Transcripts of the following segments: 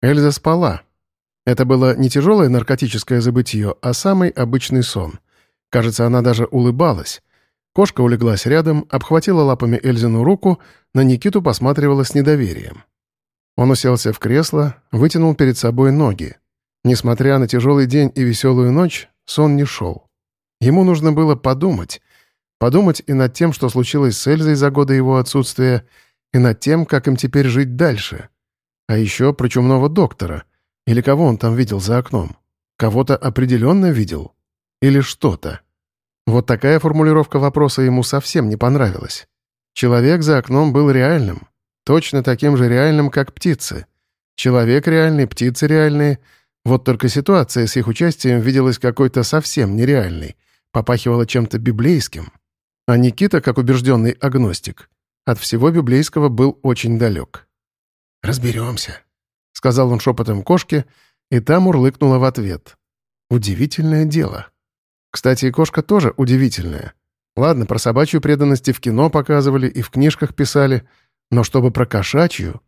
Эльза спала. Это было не тяжелое наркотическое забытье, а самый обычный сон. Кажется, она даже улыбалась. Кошка улеглась рядом, обхватила лапами Эльзину руку, на Никиту посматривала с недоверием. Он уселся в кресло, вытянул перед собой ноги. Несмотря на тяжелый день и веселую ночь, сон не шел. Ему нужно было подумать. Подумать и над тем, что случилось с Эльзой за годы его отсутствия, и над тем, как им теперь жить дальше. А еще про чумного доктора. Или кого он там видел за окном? Кого-то определенно видел? Или что-то? Вот такая формулировка вопроса ему совсем не понравилась. Человек за окном был реальным. Точно таким же реальным, как птицы. Человек реальный, птицы реальные. Вот только ситуация с их участием виделась какой-то совсем нереальной. Попахивала чем-то библейским. А Никита, как убежденный агностик, от всего библейского был очень далек. «Разберемся», — сказал он шепотом кошке, и та мурлыкнула в ответ. Удивительное дело. Кстати, кошка тоже удивительная. Ладно, про собачью преданность и в кино показывали, и в книжках писали, но чтобы про кошачью...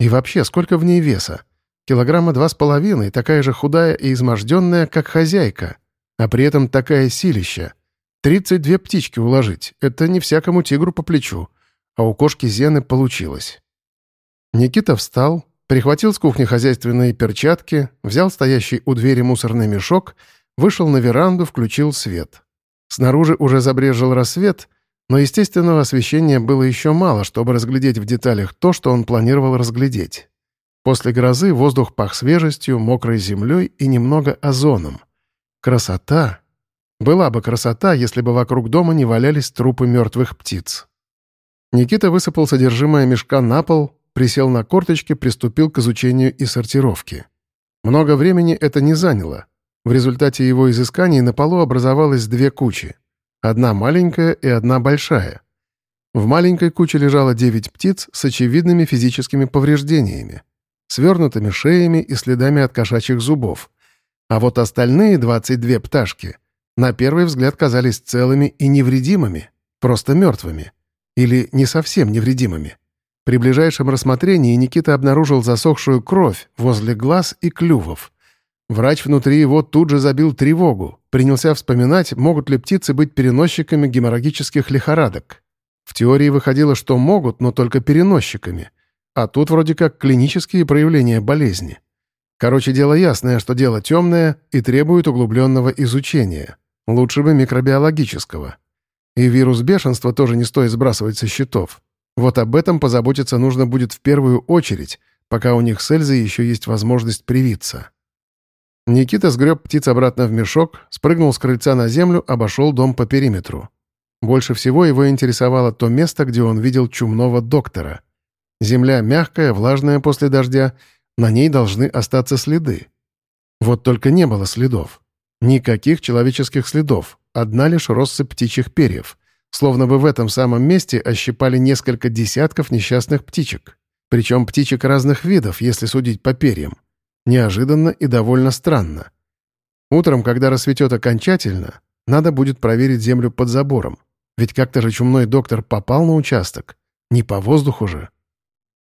И вообще, сколько в ней веса? Килограмма два с половиной, такая же худая и изможденная, как хозяйка. А при этом такая силища. Тридцать две птички уложить — это не всякому тигру по плечу. А у кошки Зены получилось. Никита встал, прихватил с кухни хозяйственные перчатки, взял стоящий у двери мусорный мешок, вышел на веранду, включил свет. Снаружи уже забрежил рассвет, но естественного освещения было еще мало, чтобы разглядеть в деталях то, что он планировал разглядеть. После грозы воздух пах свежестью, мокрой землей и немного озоном. Красота! Была бы красота, если бы вокруг дома не валялись трупы мертвых птиц. Никита высыпал содержимое мешка на пол, присел на корточки, приступил к изучению и сортировке. Много времени это не заняло. В результате его изысканий на полу образовалось две кучи. Одна маленькая и одна большая. В маленькой куче лежало девять птиц с очевидными физическими повреждениями, свернутыми шеями и следами от кошачьих зубов. А вот остальные 22 пташки на первый взгляд казались целыми и невредимыми, просто мертвыми. Или не совсем невредимыми. При ближайшем рассмотрении Никита обнаружил засохшую кровь возле глаз и клювов. Врач внутри его тут же забил тревогу, принялся вспоминать, могут ли птицы быть переносчиками геморрагических лихорадок. В теории выходило, что могут, но только переносчиками. А тут вроде как клинические проявления болезни. Короче, дело ясное, что дело темное и требует углубленного изучения. Лучше бы микробиологического. И вирус бешенства тоже не стоит сбрасывать со счетов. Вот об этом позаботиться нужно будет в первую очередь, пока у них с Эльзой еще есть возможность привиться. Никита сгреб птиц обратно в мешок, спрыгнул с крыльца на землю, обошел дом по периметру. Больше всего его интересовало то место, где он видел чумного доктора. Земля мягкая, влажная после дождя, на ней должны остаться следы. Вот только не было следов. Никаких человеческих следов, одна лишь россыпь птичьих перьев. Словно бы в этом самом месте ощипали несколько десятков несчастных птичек. Причем птичек разных видов, если судить по перьям. Неожиданно и довольно странно. Утром, когда рассветет окончательно, надо будет проверить землю под забором. Ведь как-то же чумной доктор попал на участок. Не по воздуху же.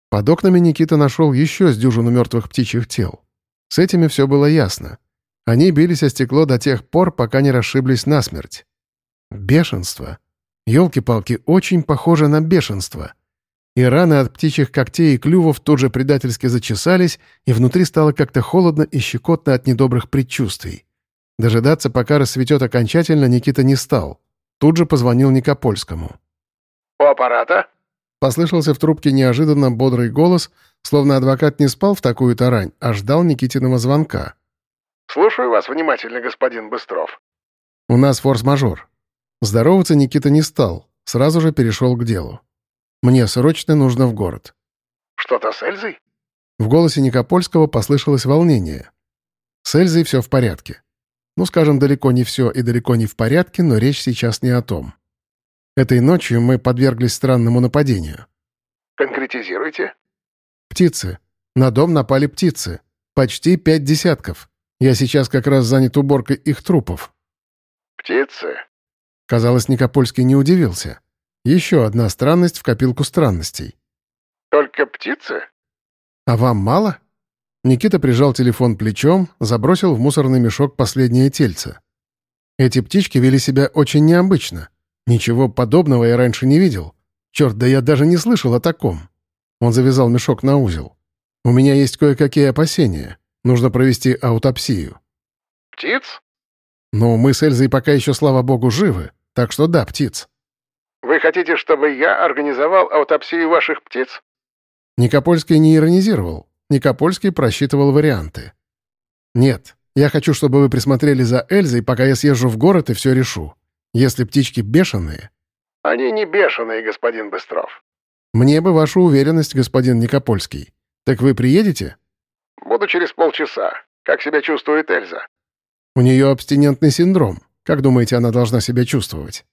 Под окнами Никита нашел еще с дюжину мертвых птичьих тел. С этими все было ясно. Они бились о стекло до тех пор, пока не расшиблись насмерть. Бешенство. Ёлки-палки, очень похоже на бешенство. И раны от птичьих когтей и клювов тут же предательски зачесались, и внутри стало как-то холодно и щекотно от недобрых предчувствий. Дожидаться, пока рассветет окончательно, Никита не стал. Тут же позвонил Никопольскому. «У аппарата?» Послышался в трубке неожиданно бодрый голос, словно адвокат не спал в такую тарань, а ждал Никитиного звонка. «Слушаю вас внимательно, господин Быстров». «У нас форс-мажор. Здороваться Никита не стал, сразу же перешел к делу. «Мне срочно нужно в город». «Что-то с Эльзой?» В голосе Никопольского послышалось волнение. С Эльзой все в порядке. Ну, скажем, далеко не все и далеко не в порядке, но речь сейчас не о том. Этой ночью мы подверглись странному нападению. «Конкретизируйте». «Птицы. На дом напали птицы. Почти пять десятков. Я сейчас как раз занят уборкой их трупов». «Птицы? Казалось, Никопольский не удивился. Еще одна странность в копилку странностей. «Только птицы?» «А вам мало?» Никита прижал телефон плечом, забросил в мусорный мешок последнее тельце. Эти птички вели себя очень необычно. Ничего подобного я раньше не видел. Черт, да я даже не слышал о таком. Он завязал мешок на узел. У меня есть кое-какие опасения. Нужно провести аутопсию. Птиц? Но мы с Эльзой пока еще, слава богу, живы. Так что да, птиц. Вы хотите, чтобы я организовал аутопсию ваших птиц? Никопольский не иронизировал. Никопольский просчитывал варианты. Нет, я хочу, чтобы вы присмотрели за Эльзой, пока я съезжу в город и все решу. Если птички бешеные... Они не бешеные, господин Быстров. Мне бы вашу уверенность, господин Никопольский. Так вы приедете? Буду через полчаса. Как себя чувствует Эльза? У нее абстинентный синдром. Как думаете, она должна себя чувствовать?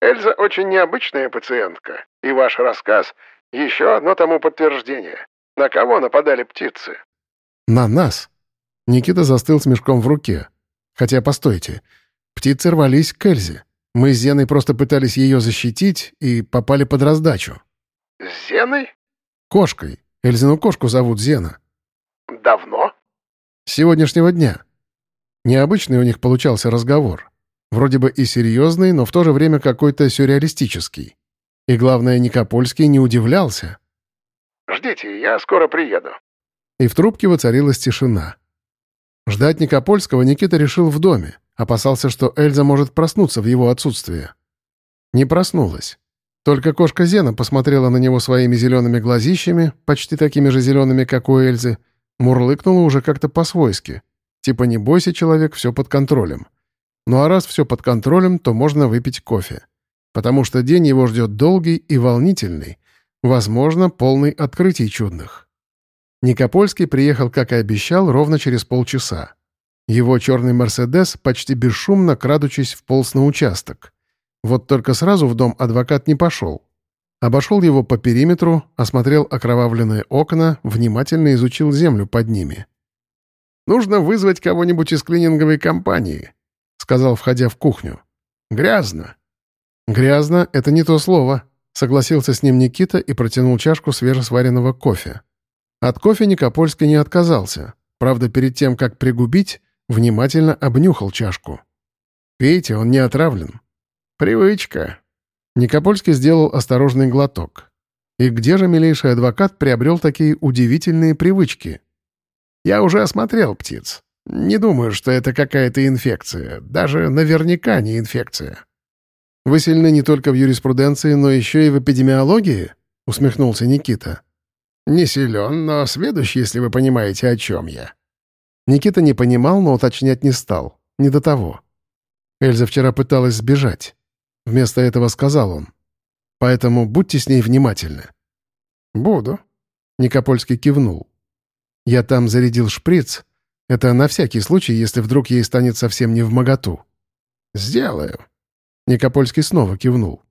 Эльза очень необычная пациентка, и ваш рассказ — еще одно тому подтверждение. На кого нападали птицы? На нас. Никита застыл с мешком в руке. Хотя, постойте, птицы рвались к Эльзе. Мы с Зеной просто пытались ее защитить и попали под раздачу. С Зеной? Кошкой. Эльзину кошку зовут Зена. Давно? С сегодняшнего дня. Необычный у них получался разговор. Вроде бы и серьезный, но в то же время какой-то сюрреалистический. И главное, Никопольский не удивлялся. «Ждите, я скоро приеду». И в трубке воцарилась тишина. Ждать Никопольского Никита решил в доме, опасался, что Эльза может проснуться в его отсутствие. Не проснулась. Только кошка Зена посмотрела на него своими зелеными глазищами, почти такими же зелеными, как у Эльзы, мурлыкнула уже как-то по-свойски. Типа «не бойся, человек, все под контролем». Ну а раз все под контролем, то можно выпить кофе. Потому что день его ждет долгий и волнительный, возможно, полный открытий чудных. Никопольский приехал, как и обещал, ровно через полчаса. Его черный «Мерседес» почти бесшумно, крадучись, вполз на участок. Вот только сразу в дом адвокат не пошел. Обошел его по периметру, осмотрел окровавленные окна, внимательно изучил землю под ними. «Нужно вызвать кого-нибудь из клининговой компании», — сказал, входя в кухню. «Грязно». «Грязно — это не то слово», — согласился с ним Никита и протянул чашку свежесваренного кофе. От кофе Никопольский не отказался. Правда, перед тем, как пригубить, внимательно обнюхал чашку. «Пейте, он не отравлен». «Привычка». Никопольский сделал осторожный глоток. И где же милейший адвокат приобрел такие удивительные привычки? «Я уже осмотрел птиц. Не думаю, что это какая-то инфекция. Даже наверняка не инфекция». «Вы сильны не только в юриспруденции, но еще и в эпидемиологии?» — усмехнулся Никита. «Не силен, но сведущ, если вы понимаете, о чем я». Никита не понимал, но уточнять не стал. Не до того. Эльза вчера пыталась сбежать. Вместо этого сказал он. «Поэтому будьте с ней внимательны». «Буду», — Никопольский кивнул. «Я там зарядил шприц. Это на всякий случай, если вдруг ей станет совсем не в моготу». «Сделаю», Никопольский снова кивнул.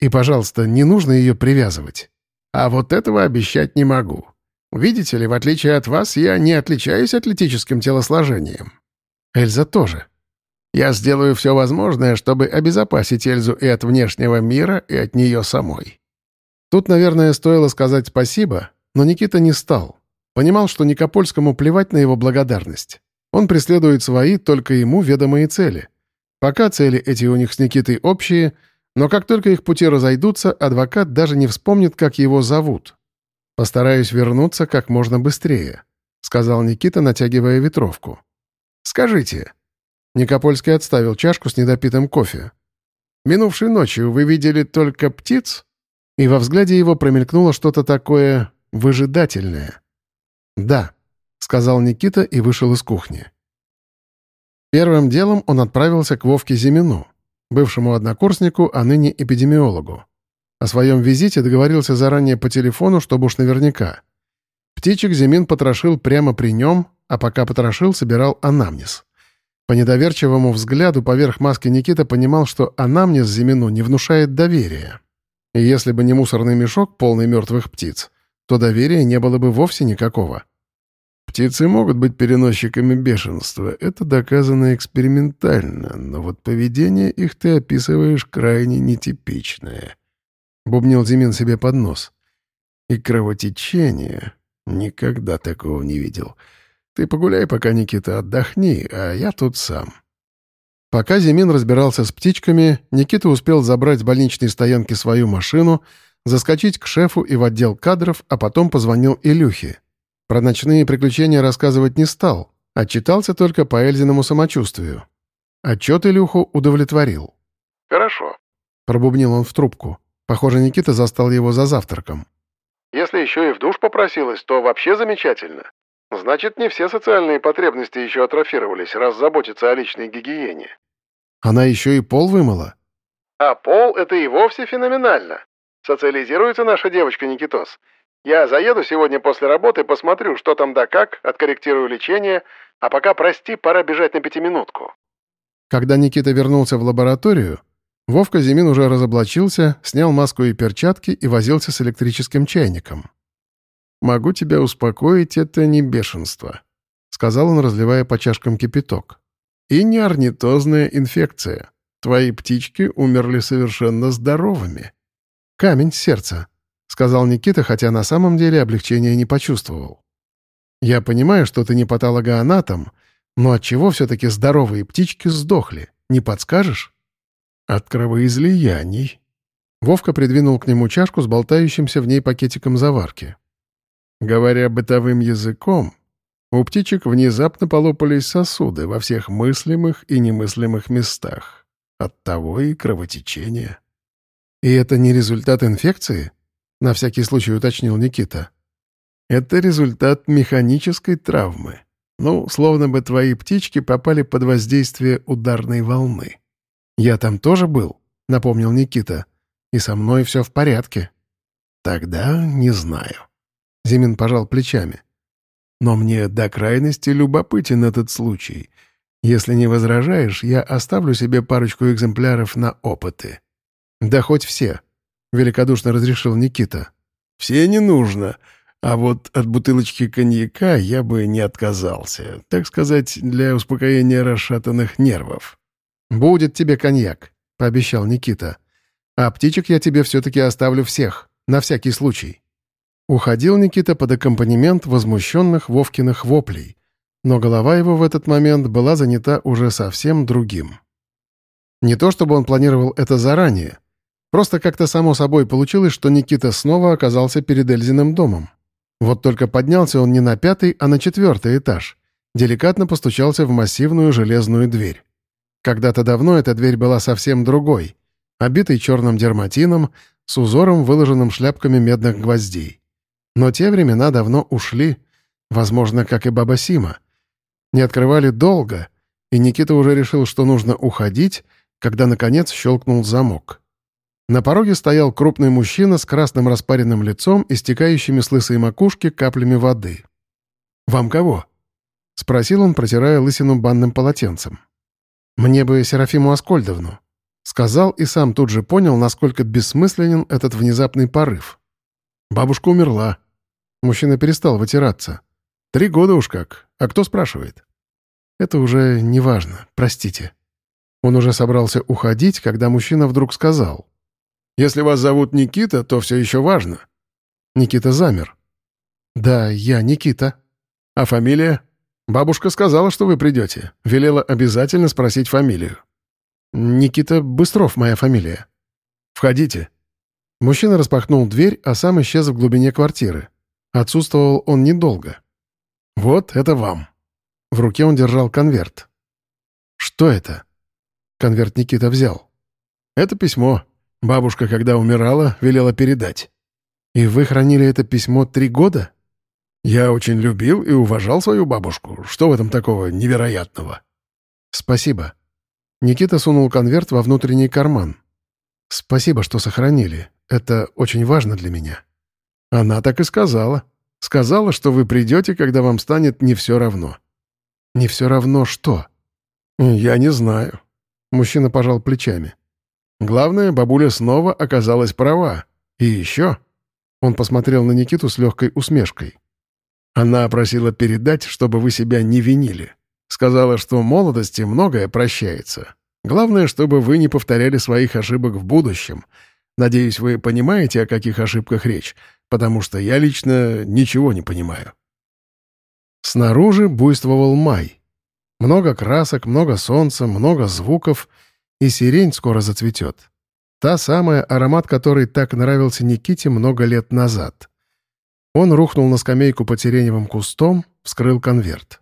«И, пожалуйста, не нужно ее привязывать. А вот этого обещать не могу. Видите ли, в отличие от вас, я не отличаюсь атлетическим телосложением. Эльза тоже. Я сделаю все возможное, чтобы обезопасить Эльзу и от внешнего мира, и от нее самой». Тут, наверное, стоило сказать спасибо, но Никита не стал. Понимал, что Никопольскому плевать на его благодарность. Он преследует свои, только ему ведомые цели — Пока цели эти у них с Никитой общие, но как только их пути разойдутся, адвокат даже не вспомнит, как его зовут. «Постараюсь вернуться как можно быстрее», — сказал Никита, натягивая ветровку. «Скажите». Никопольский отставил чашку с недопитым кофе. «Минувшей ночью вы видели только птиц?» И во взгляде его промелькнуло что-то такое выжидательное. «Да», — сказал Никита и вышел из кухни. Первым делом он отправился к Вовке Зимину, бывшему однокурснику, а ныне эпидемиологу. О своем визите договорился заранее по телефону, чтобы уж наверняка. Птичек Зимин потрошил прямо при нем, а пока потрошил, собирал анамнез. По недоверчивому взгляду поверх маски Никита понимал, что анамнез Зимину не внушает доверия. И если бы не мусорный мешок, полный мертвых птиц, то доверия не было бы вовсе никакого. Птицы могут быть переносчиками бешенства, это доказано экспериментально, но вот поведение их ты описываешь крайне нетипичное. Бубнил Зимин себе под нос. И кровотечение. Никогда такого не видел. Ты погуляй пока, Никита, отдохни, а я тут сам. Пока Зимин разбирался с птичками, Никита успел забрать с больничной стоянки свою машину, заскочить к шефу и в отдел кадров, а потом позвонил Илюхе. Про ночные приключения рассказывать не стал, отчитался только по Эльзиному самочувствию. Отчет Илюху удовлетворил. «Хорошо», — пробубнил он в трубку. Похоже, Никита застал его за завтраком. «Если еще и в душ попросилась, то вообще замечательно. Значит, не все социальные потребности еще атрофировались, раз заботиться о личной гигиене. Она еще и пол вымыла. А пол — это и вовсе феноменально. Социализируется наша девочка Никитос. Я заеду сегодня после работы, посмотрю, что там да как, откорректирую лечение, а пока, прости, пора бежать на пятиминутку. Когда Никита вернулся в лабораторию, Вовка Зимин уже разоблачился, снял маску и перчатки и возился с электрическим чайником. «Могу тебя успокоить, это не бешенство», — сказал он, разливая по чашкам кипяток. И не орнитозная инфекция. Твои птички умерли совершенно здоровыми. Камень сердца, сказал Никита, хотя на самом деле облегчения не почувствовал. Я понимаю, что ты не патологоанатом, но от чего все-таки здоровые птички сдохли? Не подскажешь? От кровоизлияний. Вовка придвинул к нему чашку с болтающимся в ней пакетиком заварки. Говоря бытовым языком, у птичек внезапно полопались сосуды во всех мыслимых и немыслимых местах. Оттого и кровотечение. «И это не результат инфекции?» — на всякий случай уточнил Никита. «Это результат механической травмы. Ну, словно бы твои птички попали под воздействие ударной волны». «Я там тоже был», — напомнил Никита. «И со мной все в порядке». «Тогда не знаю». Зимин пожал плечами. Но мне до крайности любопытен этот случай. Если не возражаешь, я оставлю себе парочку экземпляров на опыты». «Да хоть все», — великодушно разрешил Никита. «Все не нужно. А вот от бутылочки коньяка я бы не отказался. Так сказать, для успокоения расшатанных нервов». «Будет тебе коньяк», — пообещал Никита. «А птичек я тебе все-таки оставлю всех, на всякий случай». Уходил Никита под аккомпанемент возмущенных Вовкиных воплей, но голова его в этот момент была занята уже совсем другим. Не то чтобы он планировал это заранее, просто как-то само собой получилось, что Никита снова оказался перед Эльзиным домом. Вот только поднялся он не на пятый, а на четвертый этаж, деликатно постучался в массивную железную дверь. Когда-то давно эта дверь была совсем другой, обитой черным дерматином, с узором, выложенным шляпками медных гвоздей. Но те времена давно ушли, возможно, как и баба Сима. Не открывали долго, и Никита уже решил, что нужно уходить, когда, наконец, щелкнул замок. На пороге стоял крупный мужчина с красным распаренным лицом и стекающими с лысой макушки каплями воды. «Вам кого?» — спросил он, протирая лысину банным полотенцем. «Мне бы Серафиму Аскольдовну», — сказал и сам тут же понял, насколько бессмысленен этот внезапный порыв. «Бабушка умерла», Мужчина перестал вытираться. «Три года уж как. А кто спрашивает?» «Это уже не важно. Простите». Он уже собрался уходить, когда мужчина вдруг сказал. «Если вас зовут Никита, то все еще важно». Никита замер. «Да, я Никита». «А фамилия?» «Бабушка сказала, что вы придете. Велела обязательно спросить фамилию». «Никита Быстров моя фамилия». «Входите». Мужчина распахнул дверь, а сам исчез в глубине квартиры. Отсутствовал он недолго. «Вот это вам». В руке он держал конверт. «Что это?» Конверт Никита взял. «Это письмо. Бабушка, когда умирала, велела передать». «И вы хранили это письмо три года?» «Я очень любил и уважал свою бабушку. Что в этом такого невероятного?» «Спасибо». Никита сунул конверт во внутренний карман. «Спасибо, что сохранили. Это очень важно для меня». Она так и сказала. Сказала, что вы придете, когда вам станет не все равно. Не все равно что? Я не знаю. Мужчина пожал плечами. Главное, бабуля снова оказалась права. И еще... Он посмотрел на Никиту с легкой усмешкой. Она просила передать, чтобы вы себя не винили. Сказала, что молодости многое прощается. Главное, чтобы вы не повторяли своих ошибок в будущем — Надеюсь, вы понимаете, о каких ошибках речь. потому что я лично ничего не понимаю. Снаружи буйствовал май. Много красок, много солнца, много звуков, и сирень скоро зацветет. Та самая, аромат которой так нравился Никите много лет назад. Он рухнул на скамейку под сиреневым кустом, вскрыл конверт.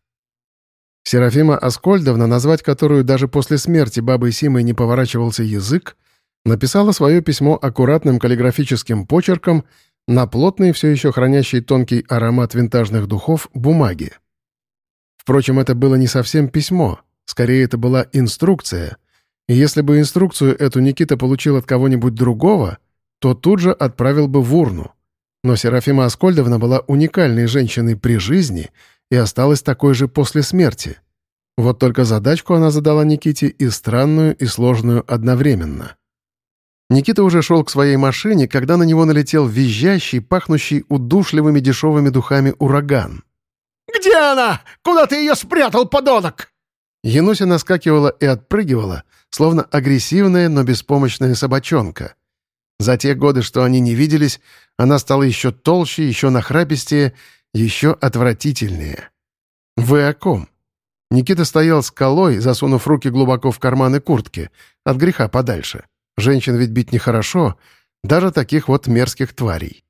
Серафима Аскольдовна, назвать которую даже после смерти бабы Симы не поворачивался язык, написала свое письмо аккуратным каллиграфическим почерком на плотный, все еще хранящий тонкий аромат винтажных духов, бумаги. Впрочем, это было не совсем письмо, скорее это была инструкция, и если бы инструкцию эту Никита получил от кого-нибудь другого, то тут же отправил бы в урну. Но Серафима Аскольдовна была уникальной женщиной при жизни и осталась такой же после смерти. Вот только задачку она задала Никите и странную, и сложную одновременно. Никита уже шел к своей машине, когда на него налетел визжащий, пахнущий удушливыми дешевыми духами ураган. «Где она? Куда ты ее спрятал, подонок?» Януся наскакивала и отпрыгивала, словно агрессивная, но беспомощная собачонка. За те годы, что они не виделись, она стала еще толще, еще нахрапистее, еще отвратительнее. «Вы о ком?» Никита стоял скалой, засунув руки глубоко в карманы куртки, от греха подальше. Женщин ведь бить нехорошо, даже таких вот мерзких тварей.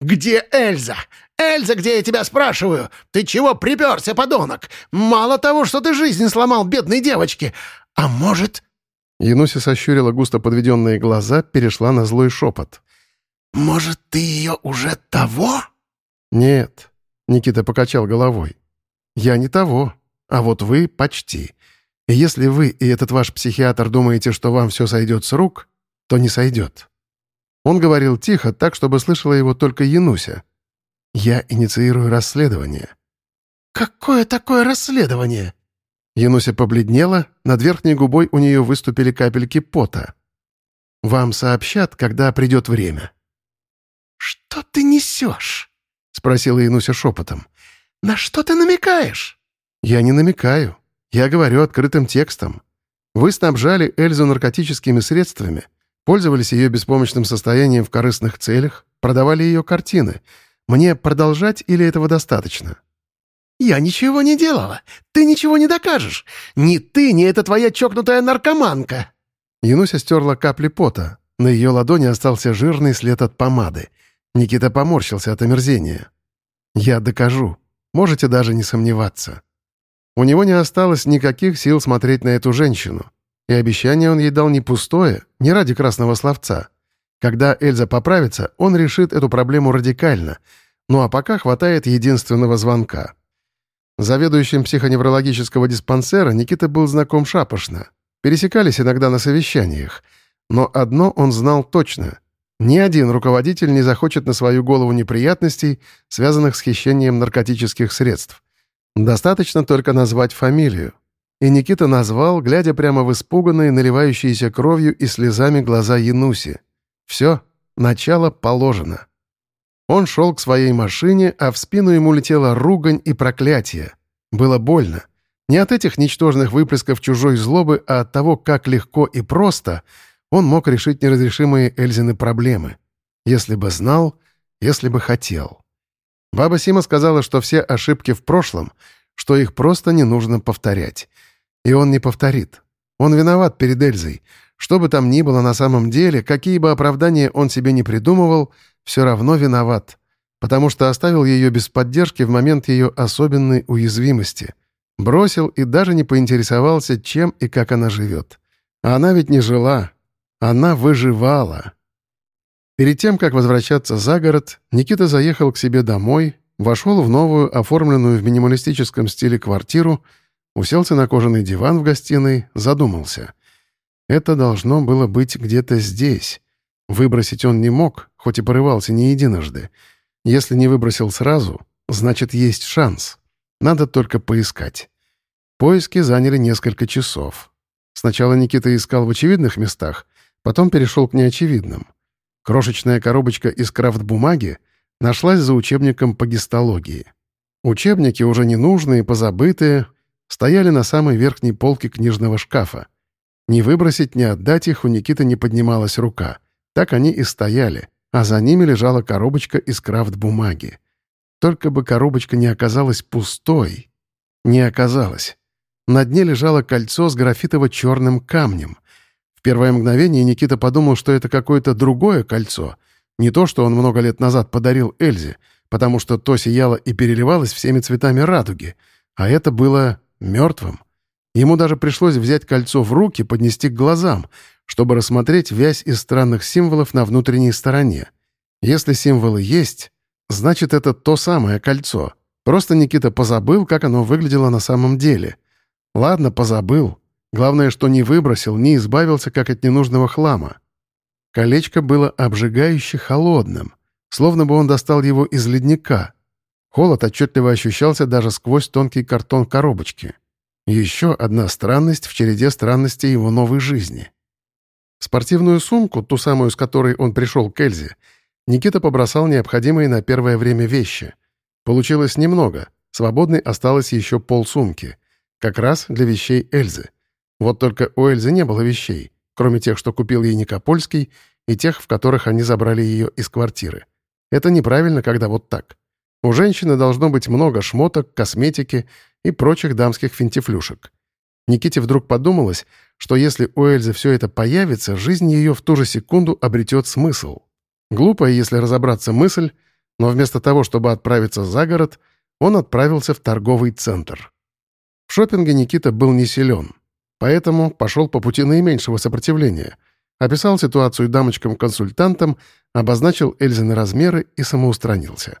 «Где Эльза? Эльза, где я тебя спрашиваю? Ты чего приперся, подонок? Мало того, что ты жизнь сломал бедной девочке, а может...» Януся сощурила густо подведенные глаза, перешла на злой шепот. «Может, ты ее уже того?» «Нет», — Никита покачал головой. «Я не того, а вот вы почти. И если вы и этот ваш психиатр думаете, что вам все сойдет с рук, то не сойдет». Он говорил тихо, так, чтобы слышала его только Януся. «Я инициирую расследование». «Какое такое расследование?» Януся побледнела, над верхней губой у нее выступили капельки пота. «Вам сообщат, когда придет время». «Что ты несешь?» — спросила Януся шепотом. «На что ты намекаешь?» «Я не намекаю. Я говорю открытым текстом. Вы снабжали Эльзу наркотическими средствами, пользовались ее беспомощным состоянием в корыстных целях, продавали ее картины. Мне продолжать или этого достаточно?» «Я ничего не делала. Ты ничего не докажешь. Ни ты, ни эта твоя чокнутая наркоманка». Януся стерла капли пота. На ее ладони остался жирный след от помады. Никита поморщился от омерзения. «Я докажу. Можете даже не сомневаться». У него не осталось никаких сил смотреть на эту женщину. И обещание он ей дал не пустое, не ради красного словца. Когда Эльза поправится, он решит эту проблему радикально. Ну а пока хватает единственного звонка. Заведующим психоневрологического диспансера Никита был знаком шапошно. Пересекались иногда на совещаниях. Но одно он знал точно. Ни один руководитель не захочет на свою голову неприятностей, связанных с хищением наркотических средств. Достаточно только назвать фамилию. И Никита назвал, глядя прямо в испуганные, наливающиеся кровью и слезами глаза Януси. Все, начало положено. Он шел к своей машине, а в спину ему летела ругань и проклятие. Было больно. Не от этих ничтожных выплесков чужой злобы, а от того, как легко и просто он мог решить неразрешимые Эльзины проблемы. Если бы знал, если бы хотел. Баба Сима сказала, что все ошибки в прошлом, что их просто не нужно повторять. И он не повторит. Он виноват перед Эльзой. Что бы там ни было на самом деле, какие бы оправдания он себе не придумывал, все равно виноват. Потому что оставил ее без поддержки в момент ее особенной уязвимости. Бросил и даже не поинтересовался, чем и как она живет. А она ведь не жила. Она выживала. Перед тем, как возвращаться за город, Никита заехал к себе домой, вошел в новую, оформленную в минималистическом стиле квартиру, уселся на кожаный диван в гостиной, задумался. Это должно было быть где-то здесь. Выбросить он не мог, хоть и порывался не единожды. Если не выбросил сразу, значит, есть шанс. Надо только поискать. Поиски заняли несколько часов. Сначала Никита искал в очевидных местах, потом перешел к неочевидным — Крошечная коробочка из крафт-бумаги нашлась за учебником по гистологии. Учебники, уже ненужные, позабытые, стояли на самой верхней полке книжного шкафа. Не выбросить, не отдать их у Никиты не поднималась рука. Так они и стояли. а за ними лежала коробочка из крафт-бумаги. Только бы коробочка не оказалась пустой. Не оказалась. На дне лежало кольцо с графитово-черным камнем. В первое мгновение Никита подумал, что это какое-то другое кольцо. Не то, что он много лет назад подарил Эльзе, потому что то сияло и переливалось всеми цветами радуги, а это было мертвым. Ему даже пришлось взять кольцо в руки, поднести к глазам, чтобы рассмотреть вязь из странных символов на внутренней стороне. Если символы есть, значит, это то самое кольцо. Просто Никита позабыл, как оно выглядело на самом деле. Ладно, позабыл. Главное, что не выбросил, не избавился, как от ненужного хлама. Колечко было обжигающе холодным, словно бы он достал его из ледника. Холод отчетливо ощущался даже сквозь тонкий картон коробочки. Еще одна странность в череде странностей его новой жизни. Спортивную сумку, ту самую, с которой он пришел к Эльзе, Никита побросал необходимые на первое время вещи. Получилось немного, свободной осталось еще полсумки. Как раз для вещей Эльзы. Вот только у Эльзы не было вещей, кроме тех, что купил ей Никопольский, и тех, в которых они забрали ее из квартиры. Это неправильно, когда вот так. У женщины должно быть много шмоток, косметики и прочих дамских финтифлюшек. Никите вдруг подумалось, что если у Эльзы все это появится, жизнь ее в ту же секунду обретет смысл. Глупая, если разобраться мысль, но вместо того, чтобы отправиться за город, он отправился в торговый центр. В шопинге Никита был не силен, поэтому пошел по пути наименьшего сопротивления, описал ситуацию дамочкам-консультантам, обозначил Эльзины размеры и самоустранился.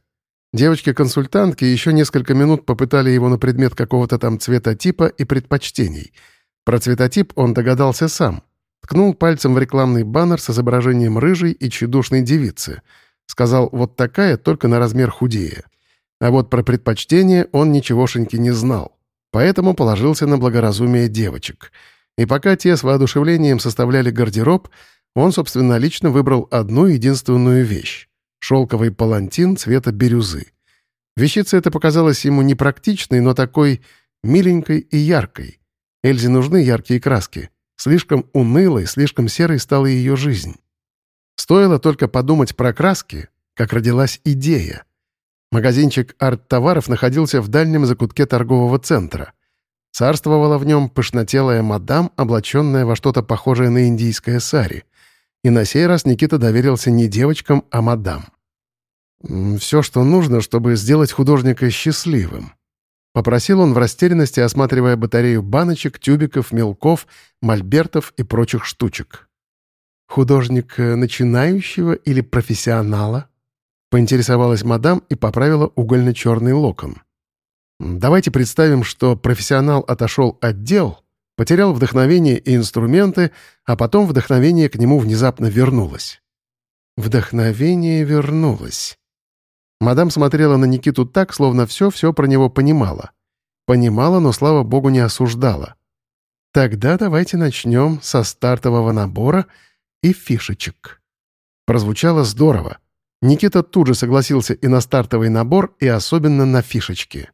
Девочки-консультантки еще несколько минут попытали его на предмет какого-то там цветотипа и предпочтений. Про цветотип он догадался сам. Ткнул пальцем в рекламный баннер с изображением рыжей и тщедушной девицы. Сказал «вот такая, только на размер худее». А вот про предпочтение он ничегошеньки не знал. Поэтому положился на благоразумие девочек. И пока те с воодушевлением составляли гардероб, он собственно лично выбрал одну единственную вещь шелковый палантин цвета бирюзы. Вещица эта показалась ему непрактичной, но такой миленькой и яркой. Эльзе нужны яркие краски. Слишком унылой, слишком серой стала ее жизнь. Стоило только подумать про краски, как родилась идея. Магазинчик арт-товаров находился в дальнем закутке торгового центра. Царствовала в нем пышнотелая мадам, облаченная во что-то похожее на индийское сари. И на сей раз Никита доверился не девочкам, а мадам. Все, что нужно, чтобы сделать художника счастливым. Попросил он в растерянности, осматривая батарею баночек, тюбиков, мелков, мольбертов и прочих штучек. «Художник э, начинающего или профессионала?» Поинтересовалась мадам и поправила угольно-черный локон. «Давайте представим, что профессионал отошел от дел, потерял вдохновение и инструменты, а потом вдохновение к нему внезапно вернулось». Вдохновение вернулось. Мадам смотрела на Никиту так, словно все-все про него понимала. Понимала, но, слава богу, не осуждала. Тогда давайте начнем со стартового набора и фишечек. Прозвучало здорово. Никита тут же согласился и на стартовый набор, и особенно на фишечки.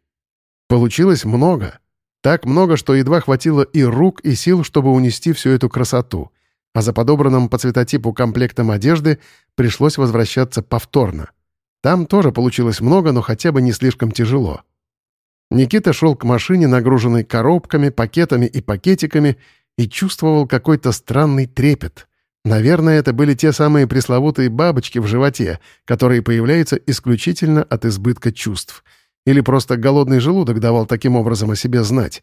Получилось много. Так много, что едва хватило и рук, и сил, чтобы унести всю эту красоту. А за подобранным по цветотипу комплектом одежды пришлось возвращаться повторно. Там тоже получилось много, но хотя бы не слишком тяжело. Никита шел к машине, нагруженной коробками, пакетами и пакетиками, и чувствовал какой-то странный трепет. Наверное, это были те самые пресловутые бабочки в животе, которые появляются исключительно от избытка чувств. Или просто голодный желудок давал таким образом о себе знать.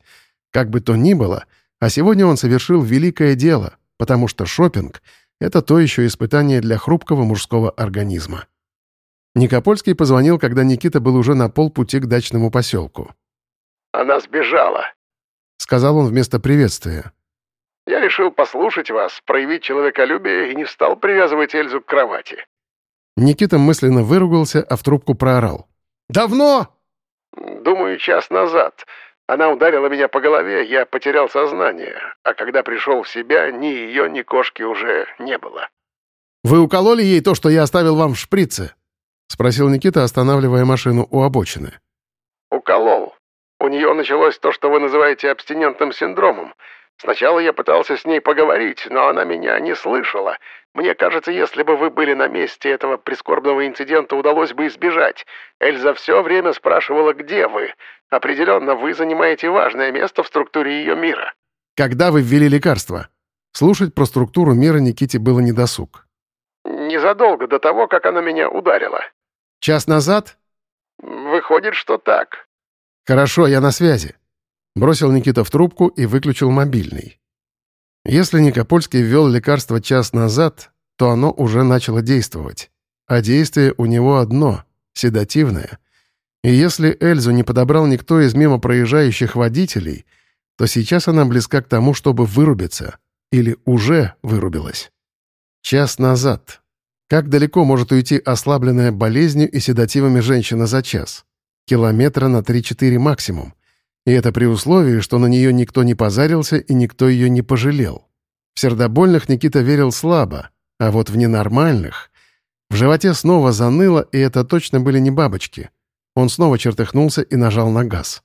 Как бы то ни было, а сегодня он совершил великое дело, потому что шопинг — это то еще испытание для хрупкого мужского организма. Никопольский позвонил, когда Никита был уже на полпути к дачному поселку. «Она сбежала», — сказал он вместо приветствия. «Я решил послушать вас, проявить человеколюбие и не стал привязывать Эльзу к кровати». Никита мысленно выругался, а в трубку проорал. «Давно?» «Думаю, час назад. Она ударила меня по голове, я потерял сознание, а когда пришел в себя, ни ее, ни кошки уже не было». «Вы укололи ей то, что я оставил вам в шприце?» — спросил Никита, останавливая машину у обочины. «Уколол. У нее началось то, что вы называете абстинентным синдромом. Сначала я пытался с ней поговорить, но она меня не слышала. Мне кажется, если бы вы были на месте этого прискорбного инцидента, удалось бы избежать. Эльза все время спрашивала, где вы. Определенно, вы занимаете важное место в структуре ее мира. Когда вы ввели лекарство? Слушать про структуру мира Никите было недосуг. Незадолго до того, как она меня ударила. Час назад? Выходит, что так. Хорошо, я на связи. Бросил Никита в трубку и выключил мобильный. Если Никопольский ввел лекарство час назад, то оно уже начало действовать. А действие у него одно — седативное. И если Эльзу не подобрал никто из мимо проезжающих водителей, то сейчас она близка к тому, чтобы вырубиться. Или уже вырубилась. Час назад. Как далеко может уйти ослабленная болезнью и седативами женщина за час? Километра на 3-4 максимум. И это при условии, что на нее никто не позарился и никто ее не пожалел. В сердобольных Никита верил слабо, а вот в ненормальных... В животе снова заныло, и это точно были не бабочки. Он снова чертыхнулся и нажал на газ.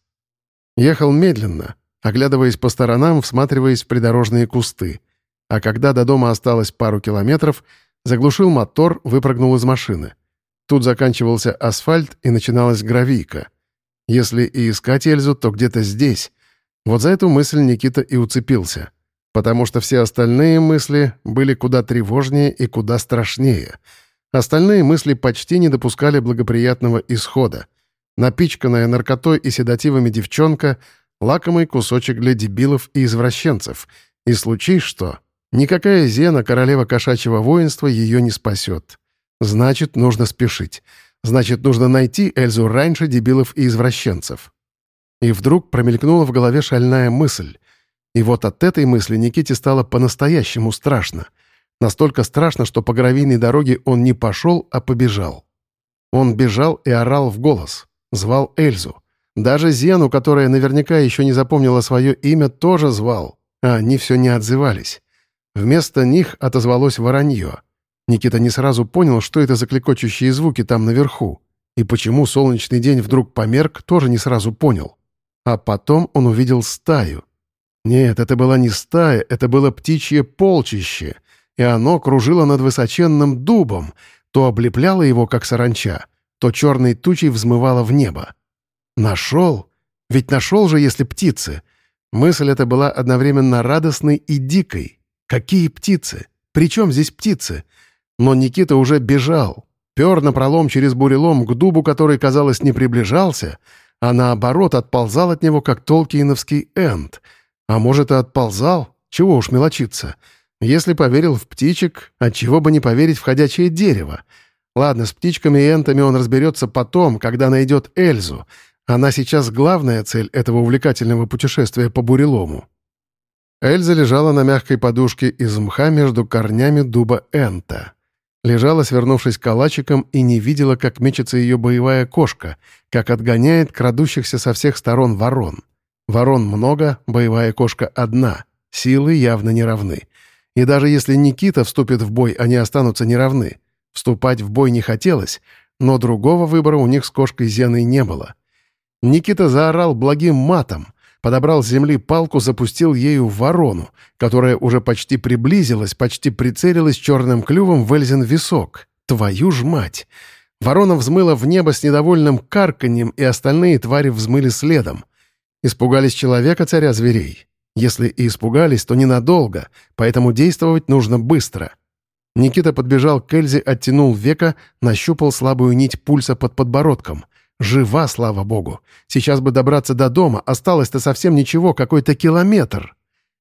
Ехал медленно, оглядываясь по сторонам, всматриваясь в придорожные кусты. А когда до дома осталось пару километров, заглушил мотор, выпрыгнул из машины. Тут заканчивался асфальт и начиналась гравийка — если и искать Эльзу, то где-то здесь. Вот за эту мысль Никита и уцепился. Потому что все остальные мысли были куда тревожнее и куда страшнее. Остальные мысли почти не допускали благоприятного исхода. Напичканная наркотой и седативами девчонка — лакомый кусочек для дебилов и извращенцев. И случись что, никакая Зена, королева кошачьего воинства, ее не спасет. Значит, нужно спешить. Значит, нужно найти Эльзу раньше дебилов и извращенцев. И вдруг промелькнула в голове шальная мысль. И вот от этой мысли Никите стало по-настоящему страшно. Настолько страшно, что по гравийной дороге он не пошел, а побежал. Он бежал и орал в голос. Звал Эльзу. Даже Зену, которая наверняка еще не запомнила свое имя, тоже звал. А они все не отзывались. Вместо них отозвалось воронье. Никита не сразу понял, что это за клекочущие звуки там наверху. И почему солнечный день вдруг померк, тоже не сразу понял. А потом он увидел стаю. Нет, это была не стая, это было птичье полчище, и оно кружило над высоченным дубом, то облепляло его, как саранча, то черной тучей взмывало в небо. Нашел? Ведь нашел же, если птицы. Мысль эта была одновременно радостной и дикой. Какие птицы? Причем здесь птицы? Но Никита уже бежал, пер напролом через бурелом к дубу, который, казалось, не приближался, а наоборот отползал от него, как толкиновский энд. А может, и отползал? Чего уж мелочиться. Если поверил в птичек, отчего бы не поверить в ходячее дерево? Ладно, с птичками и энтами он разберется потом, когда найдет Эльзу. Она сейчас главная цель этого увлекательного путешествия по бурелому. Эльза лежала на мягкой подушке из мха между корнями дуба энта. Лежала, свернувшись калачиком, и не видела, как мечется ее боевая кошка, как отгоняет крадущихся со всех сторон ворон. Ворон много, боевая кошка одна. Силы явно не равны. И даже если Никита вступит в бой, они останутся неравны. Вступать в бой не хотелось, но другого выбора у них с кошкой Зеной не было. Никита заорал благим матом — подобрал с земли палку, запустил ею в ворону, которая уже почти приблизилась, почти прицелилась черным клювом в Эльзин висок. Твою ж мать! Ворона взмыла в небо с недовольным карканьем, и остальные твари взмыли следом. Испугались человека, царя зверей. Если и испугались, то ненадолго, поэтому действовать нужно быстро. Никита подбежал к Эльзе, оттянул века, нащупал слабую нить пульса под подбородком. Жива, слава богу. Сейчас бы добраться до дома, осталось-то совсем ничего, какой-то километр.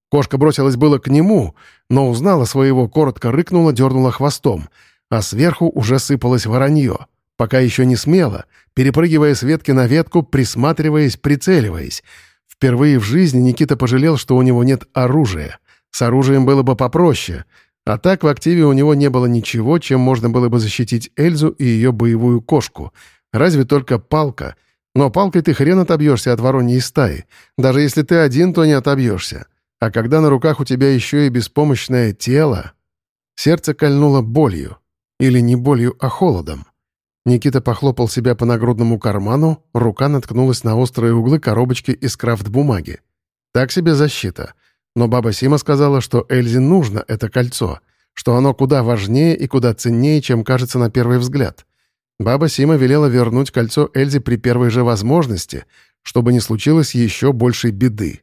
Кошка бросилась было к нему, но узнала своего, коротко рыкнула, дернула хвостом, а сверху уже сыпалось воронье. Пока еще не смело, перепрыгивая с ветки на ветку, присматриваясь, прицеливаясь. Впервые в жизни Никита пожалел, что у него нет оружия. С оружием было бы попроще. А так в активе у него не было ничего, чем можно было бы защитить Эльзу и ее боевую кошку — Разве только палка. Но палкой ты хрен отобьешься от вороньей стаи. Даже если ты один, то не отобьешься. А когда на руках у тебя еще и беспомощное тело... Сердце кольнуло болью. Или не болью, а холодом. Никита похлопал себя по нагрудному карману, рука наткнулась на острые углы коробочки из крафт-бумаги. Так себе защита. Но баба Сима сказала, что Эльзе нужно это кольцо, что оно куда важнее и куда ценнее, чем кажется на первый взгляд. Баба Сима велела вернуть кольцо Эльзе при первой же возможности, чтобы не случилось еще большей беды.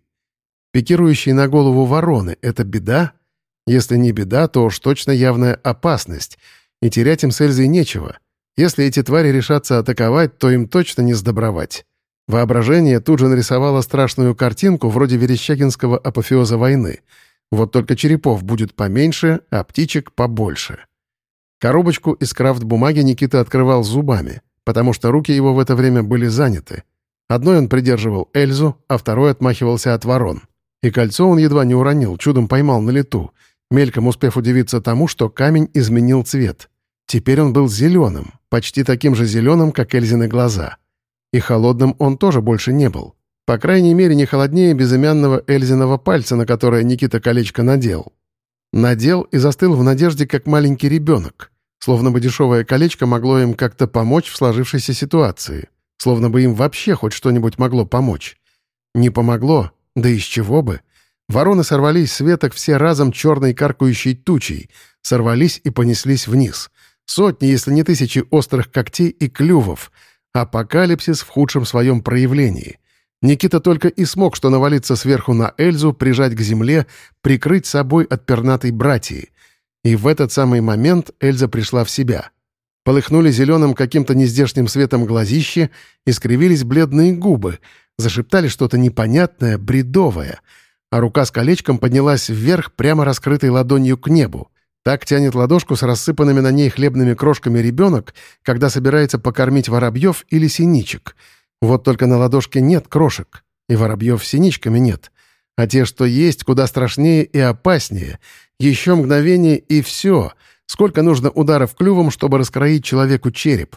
Пикирующие на голову вороны — это беда? Если не беда, то уж точно явная опасность, и терять им с Эльзой нечего. Если эти твари решатся атаковать, то им точно не сдобровать. Воображение тут же нарисовало страшную картинку вроде верещагинского апофеоза войны. Вот только черепов будет поменьше, а птичек побольше. Коробочку из крафт-бумаги Никита открывал зубами, потому что руки его в это время были заняты. Одной он придерживал Эльзу, а второй отмахивался от ворон. И кольцо он едва не уронил, чудом поймал на лету, мельком успев удивиться тому, что камень изменил цвет. Теперь он был зеленым, почти таким же зеленым, как Эльзины глаза. И холодным он тоже больше не был. По крайней мере, не холоднее безымянного Эльзиного пальца, на которое Никита колечко надел. Надел и застыл в надежде, как маленький ребенок. Словно бы дешевое колечко могло им как-то помочь в сложившейся ситуации. Словно бы им вообще хоть что-нибудь могло помочь. Не помогло, да из чего бы? Вороны сорвались с веток все разом черной каркающей тучей, сорвались и понеслись вниз. Сотни, если не тысячи острых когтей и клювов. Апокалипсис в худшем своем проявлении. Никита только и смог что навалиться сверху на Эльзу, прижать к земле, прикрыть собой от пернатой братьи. И в этот самый момент Эльза пришла в себя. Полыхнули зеленым каким-то нездешним светом глазище, искривились бледные губы, зашептали что-то непонятное, бредовое, а рука с колечком поднялась вверх прямо раскрытой ладонью к небу. Так тянет ладошку с рассыпанными на ней хлебными крошками ребенок, когда собирается покормить воробьев или синичек. Вот только на ладошке нет крошек, и воробьев с синичками нет. А те, что есть, куда страшнее и опаснее. Еще мгновение и все. Сколько нужно ударов клювом, чтобы раскроить человеку череп?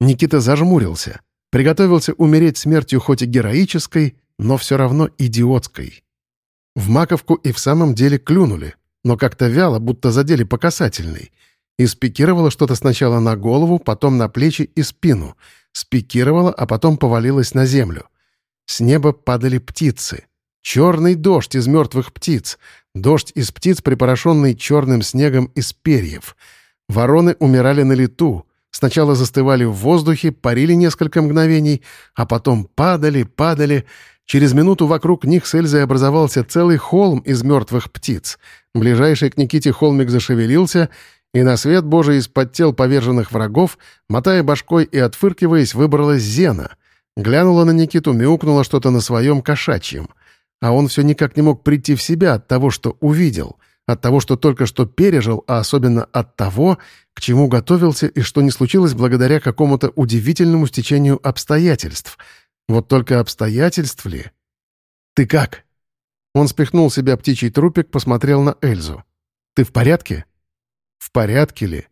Никита зажмурился. Приготовился умереть смертью хоть и героической, но все равно идиотской. В маковку и в самом деле клюнули, но как-то вяло, будто задели по касательной. И спикировало что-то сначала на голову, потом на плечи и спину. Спикировало, а потом повалилось на землю. С неба падали птицы. Черный дождь из мертвых птиц. Дождь из птиц, припорошенный черным снегом из перьев. Вороны умирали на лету. Сначала застывали в воздухе, парили несколько мгновений, а потом падали, падали. Через минуту вокруг них с Эльзой образовался целый холм из мертвых птиц. Ближайший к Никите холмик зашевелился, и на свет Божий из-под тел поверженных врагов, мотая башкой и отфыркиваясь, выбралась Зена. Глянула на Никиту, мяукнула что-то на своем кошачьем. А он все никак не мог прийти в себя от того, что увидел, от того, что только что пережил, а особенно от того, к чему готовился и что не случилось благодаря какому-то удивительному стечению обстоятельств. Вот только обстоятельств ли? «Ты как?» Он спихнул себя птичий трупик, посмотрел на Эльзу. «Ты в порядке?» «В порядке ли?»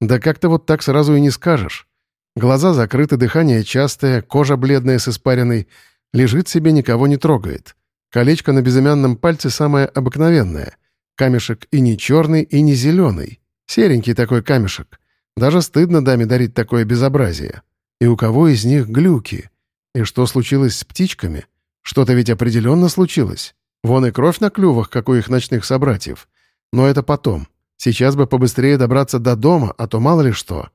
«Да как-то вот так сразу и не скажешь. Глаза закрыты, дыхание частое, кожа бледная с испариной. Лежит себе, никого не трогает. Колечко на безымянном пальце самое обыкновенное. Камешек и не черный, и не зеленый. Серенький такой камешек. Даже стыдно даме дарить такое безобразие. И у кого из них глюки? И что случилось с птичками? Что-то ведь определенно случилось. Вон и кровь на клювах, как у их ночных собратьев. Но это потом. Сейчас бы побыстрее добраться до дома, а то мало ли что.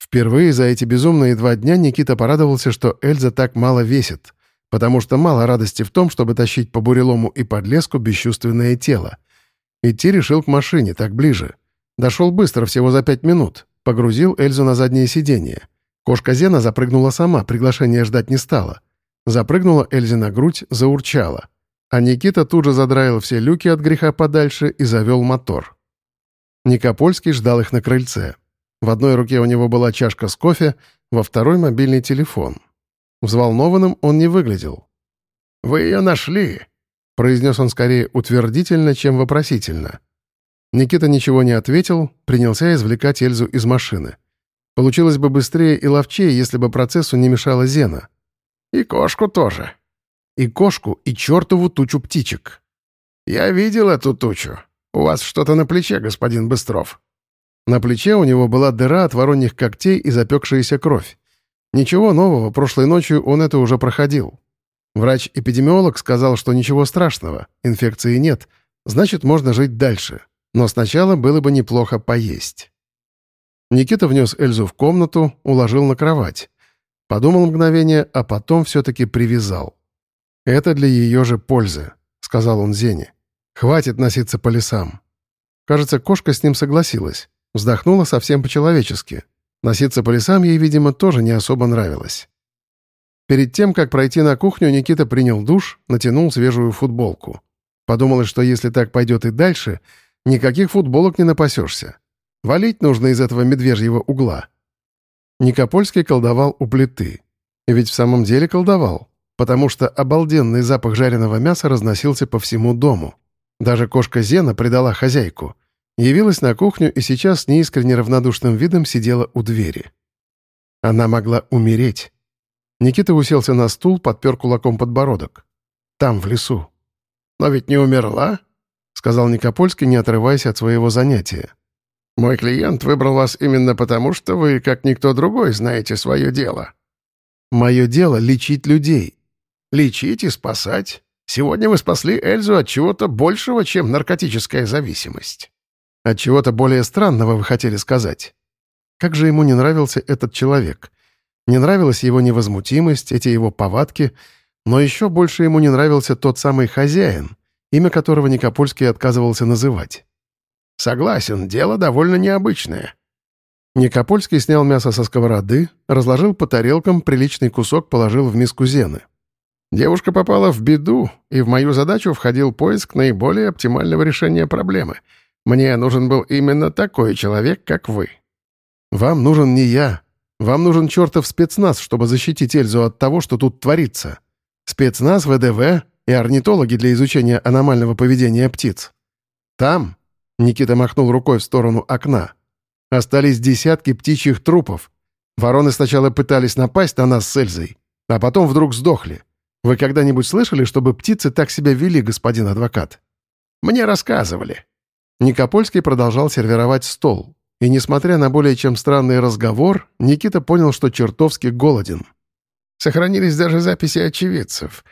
Впервые за эти безумные два дня Никита порадовался, что Эльза так мало весит потому что мало радости в том, чтобы тащить по бурелому и подлеску бесчувственное тело. Идти решил к машине, так ближе. Дошел быстро, всего за пять минут. Погрузил Эльзу на заднее сиденье. Кошка Зена запрыгнула сама, приглашения ждать не стала. Запрыгнула Эльзе на грудь, заурчала. А Никита тут же задраил все люки от греха подальше и завел мотор. Никопольский ждал их на крыльце. В одной руке у него была чашка с кофе, во второй — мобильный телефон. Взволнованным он не выглядел. «Вы ее нашли?» — произнес он скорее утвердительно, чем вопросительно. Никита ничего не ответил, принялся извлекать Эльзу из машины. Получилось бы быстрее и ловчее, если бы процессу не мешала Зена. «И кошку тоже». «И кошку, и чертову тучу птичек». «Я видел эту тучу. У вас что-то на плече, господин Быстров». На плече у него была дыра от вороньих когтей и запекшаяся кровь. Ничего нового, прошлой ночью он это уже проходил. Врач-эпидемиолог сказал, что ничего страшного, инфекции нет, значит, можно жить дальше. Но сначала было бы неплохо поесть. Никита внес Эльзу в комнату, уложил на кровать. Подумал мгновение, а потом все-таки привязал. «Это для ее же пользы», — сказал он Зене. «Хватит носиться по лесам». Кажется, кошка с ним согласилась. Вздохнула совсем по-человечески. Носиться по лесам ей, видимо, тоже не особо нравилось. Перед тем, как пройти на кухню, Никита принял душ, натянул свежую футболку. Подумалось, что если так пойдет и дальше, никаких футболок не напасешься. Валить нужно из этого медвежьего угла. Никопольский колдовал у плиты. И ведь в самом деле колдовал, потому что обалденный запах жареного мяса разносился по всему дому. Даже кошка Зена предала хозяйку. Явилась на кухню и сейчас с неискренне равнодушным видом сидела у двери. Она могла умереть. Никита уселся на стул, подпер кулаком подбородок. Там, в лесу. «Но ведь не умерла», — сказал Никопольский, не отрываясь от своего занятия. Мой клиент выбрал вас именно потому, что вы, как никто другой, знаете свое дело. Мое дело — лечить людей. Лечить и спасать. Сегодня вы спасли Эльзу от чего-то большего, чем наркотическая зависимость. От чего-то более странного вы хотели сказать. Как же ему не нравился этот человек. Не нравилась его невозмутимость, эти его повадки, но еще больше ему не нравился тот самый хозяин, имя которого Никопольский отказывался называть. Согласен, дело довольно необычное. Никопольский снял мясо со сковороды, разложил по тарелкам, приличный кусок положил в миску зены. Девушка попала в беду, и в мою задачу входил поиск наиболее оптимального решения проблемы. Мне нужен был именно такой человек, как вы. Вам нужен не я. Вам нужен чертов спецназ, чтобы защитить Эльзу от того, что тут творится. Спецназ, ВДВ и орнитологи для изучения аномального поведения птиц. Там, Никита махнул рукой в сторону окна. Остались десятки птичьих трупов. Вороны сначала пытались напасть на нас с Эльзой, а потом вдруг сдохли. Вы когда-нибудь слышали, чтобы птицы так себя вели, господин адвокат? Мне рассказывали. Никопольский продолжал сервировать стол. И, несмотря на более чем странный разговор, Никита понял, что чертовски голоден. Сохранились даже записи очевидцев.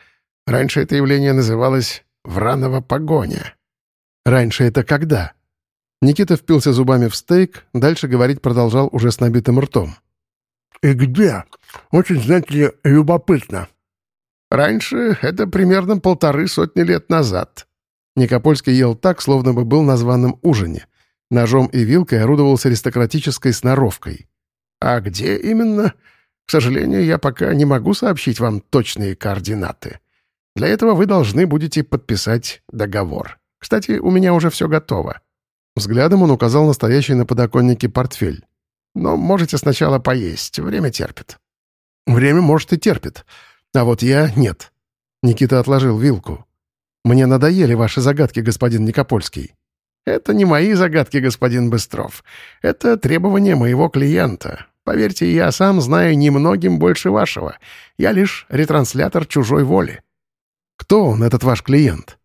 Раньше это явление называлось «вранова погоня». Раньше это когда? Никита впился зубами в стейк, дальше говорить продолжал уже с набитым ртом. «И где? Очень, знаете ли, любопытно». «Раньше это примерно полторы сотни лет назад». Никопольский ел так, словно бы был на званом ужине. Ножом и вилкой орудовал с аристократической сноровкой. «А где именно? К сожалению, я пока не могу сообщить вам точные координаты. Для этого вы должны будете подписать договор». Кстати, у меня уже все готово». Взглядом он указал настоящий на подоконнике портфель. «Но можете сначала поесть, время терпит». «Время, может, и терпит. А вот я — нет». Никита отложил вилку. «Мне надоели ваши загадки, господин Никопольский». «Это не мои загадки, господин Быстров. Это требования моего клиента. Поверьте, я сам знаю немногим больше вашего. Я лишь ретранслятор чужой воли». «Кто он, этот ваш клиент?»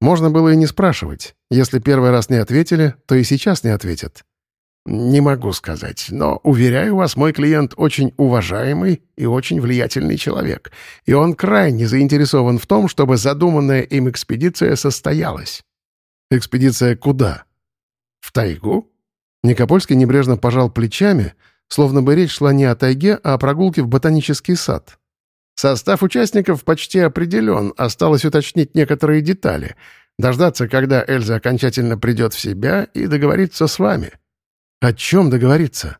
Можно было и не спрашивать. Если первый раз не ответили, то и сейчас не ответят. «Не могу сказать, но, уверяю вас, мой клиент очень уважаемый и очень влиятельный человек, и он крайне заинтересован в том, чтобы задуманная им экспедиция состоялась». «Экспедиция куда?» «В тайгу?» Никопольский небрежно пожал плечами, словно бы речь шла не о тайге, а о прогулке в ботанический сад. Состав участников почти определен, осталось уточнить некоторые детали, дождаться, когда Эльза окончательно придет в себя и договориться с вами. О чем договориться?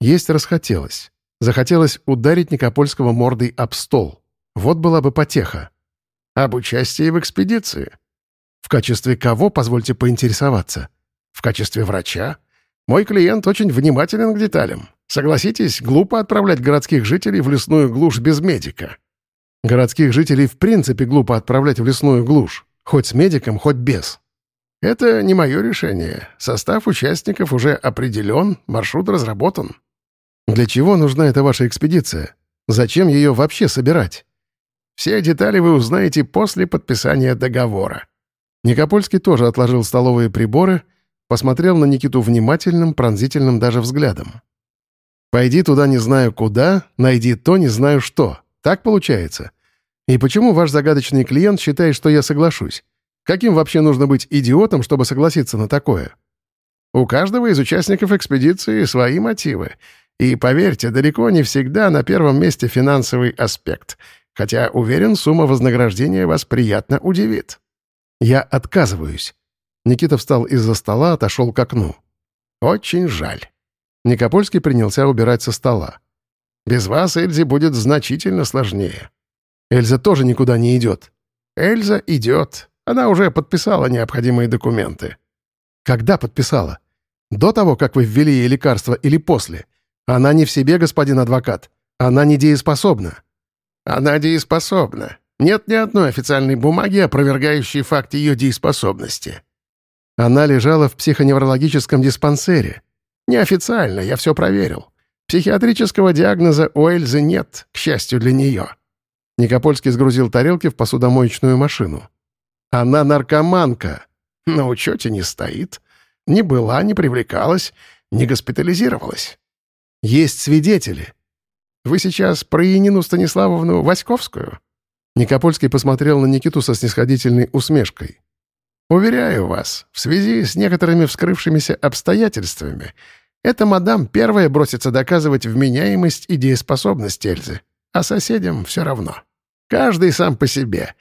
Есть расхотелось. Захотелось ударить Никопольского мордой об стол. Вот была бы потеха. Об участии в экспедиции. В качестве кого, позвольте поинтересоваться? В качестве врача? Мой клиент очень внимателен к деталям. Согласитесь, глупо отправлять городских жителей в лесную глушь без медика. Городских жителей в принципе глупо отправлять в лесную глушь, хоть с медиком, хоть без. Это не мое решение. Состав участников уже определен, маршрут разработан. Для чего нужна эта ваша экспедиция? Зачем ее вообще собирать? Все детали вы узнаете после подписания договора. Никопольский тоже отложил столовые приборы, посмотрел на Никиту внимательным, пронзительным даже взглядом. Пойди туда не знаю куда, найди то не знаю что. Так получается? И почему ваш загадочный клиент считает, что я соглашусь? Каким вообще нужно быть идиотом, чтобы согласиться на такое? У каждого из участников экспедиции свои мотивы. И, поверьте, далеко не всегда на первом месте финансовый аспект. Хотя, уверен, сумма вознаграждения вас приятно удивит. Я отказываюсь. Никита встал из-за стола, отошел к окну. Очень жаль. Никопольский принялся убирать со стола. Без вас Эльзе будет значительно сложнее. Эльза тоже никуда не идет. Эльза идет. Она уже подписала необходимые документы. Когда подписала? До того, как вы ввели ей лекарство или после? Она не в себе, господин адвокат. Она недееспособна. Она дееспособна. Нет ни одной официальной бумаги, опровергающей факт ее дееспособности. Она лежала в психоневрологическом диспансере. Неофициально, я все проверил. Психиатрического диагноза у Эльзы нет, к счастью для нее. Никопольский сгрузил тарелки в посудомоечную машину. Она наркоманка. На учете не стоит. Не была, не привлекалась, не госпитализировалась. Есть свидетели. Вы сейчас про Янину Станиславовну Васьковскую? Никопольский посмотрел на Никиту со снисходительной усмешкой. «Уверяю вас, в связи с некоторыми вскрывшимися обстоятельствами, эта мадам первая бросится доказывать вменяемость и дееспособность Эльзы, а соседям все равно. Каждый сам по себе.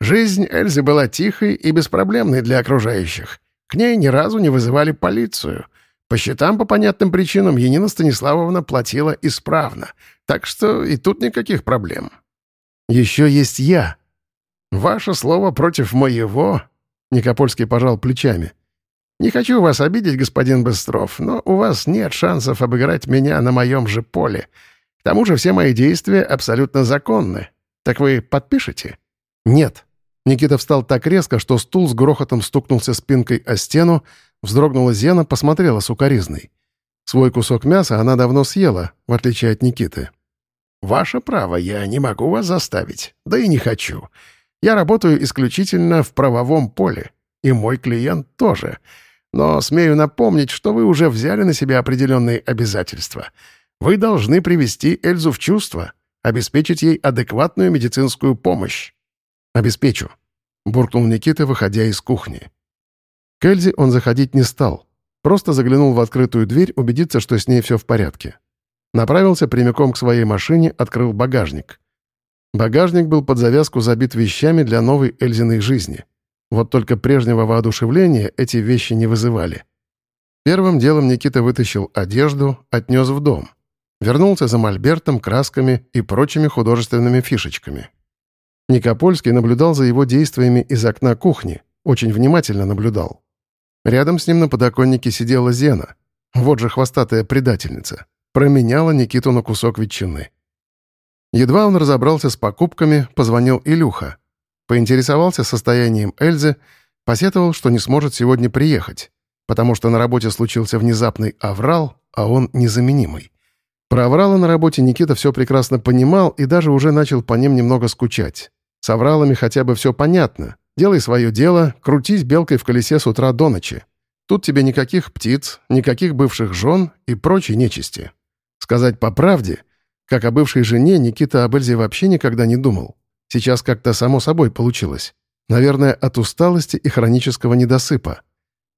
Жизнь Эльзы была тихой и беспроблемной для окружающих. К ней ни разу не вызывали полицию. По счетам, по понятным причинам, Янина Станиславовна платила исправно, так что и тут никаких проблем. Еще есть я. Ваше слово против моего, Никопольский пожал плечами. «Не хочу вас обидеть, господин Быстров, но у вас нет шансов обыграть меня на моем же поле. К тому же все мои действия абсолютно законны. Так вы подпишете?» «Нет». Никита встал так резко, что стул с грохотом стукнулся спинкой о стену, вздрогнула Зена, посмотрела сукоризной. Свой кусок мяса она давно съела, в отличие от Никиты. «Ваше право, я не могу вас заставить, да и не хочу. Я работаю исключительно в правовом поле, и мой клиент тоже. Но смею напомнить, что вы уже взяли на себя определенные обязательства. Вы должны привести Эльзу в чувство, обеспечить ей адекватную медицинскую помощь». «Обеспечу», — буркнул Никита, выходя из кухни. К Эльзе он заходить не стал. Просто заглянул в открытую дверь, убедиться, что с ней все в порядке. Направился прямиком к своей машине, открыл багажник. Багажник был под завязку забит вещами для новой Эльзиной жизни. Вот только прежнего воодушевления эти вещи не вызывали. Первым делом Никита вытащил одежду, отнес в дом. Вернулся за мольбертом, красками и прочими художественными фишечками. Никопольский наблюдал за его действиями из окна кухни, очень внимательно наблюдал. Рядом с ним на подоконнике сидела Зена. Вот же хвостатая предательница променяла Никиту на кусок ветчины. Едва он разобрался с покупками, позвонил Илюха. Поинтересовался состоянием Эльзы, посетовал, что не сможет сегодня приехать, потому что на работе случился внезапный аврал, а он незаменимый. Про авралы на работе Никита все прекрасно понимал и даже уже начал по ним немного скучать. С авралами хотя бы все понятно. Делай свое дело, крутись белкой в колесе с утра до ночи. Тут тебе никаких птиц, никаких бывших жен и прочей нечисти. Сказать по правде, как о бывшей жене, Никита об Эльзе вообще никогда не думал. Сейчас как-то само собой получилось. Наверное, от усталости и хронического недосыпа.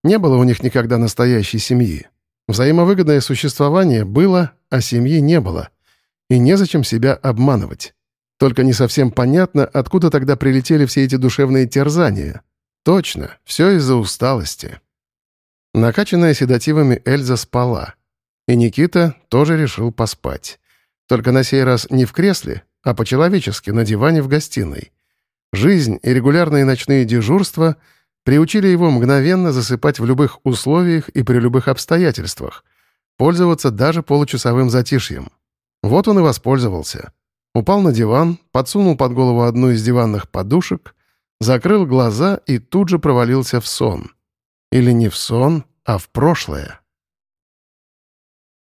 Не было у них никогда настоящей семьи. Взаимовыгодное существование было, а семьи не было. И незачем себя обманывать. Только не совсем понятно, откуда тогда прилетели все эти душевные терзания. Точно, все из-за усталости. Накачанная седативами Эльза спала. И Никита тоже решил поспать. Только на сей раз не в кресле, а по-человечески на диване в гостиной. Жизнь и регулярные ночные дежурства приучили его мгновенно засыпать в любых условиях и при любых обстоятельствах, пользоваться даже получасовым затишьем. Вот он и воспользовался. Упал на диван, подсунул под голову одну из диванных подушек, закрыл глаза и тут же провалился в сон. Или не в сон, а в прошлое.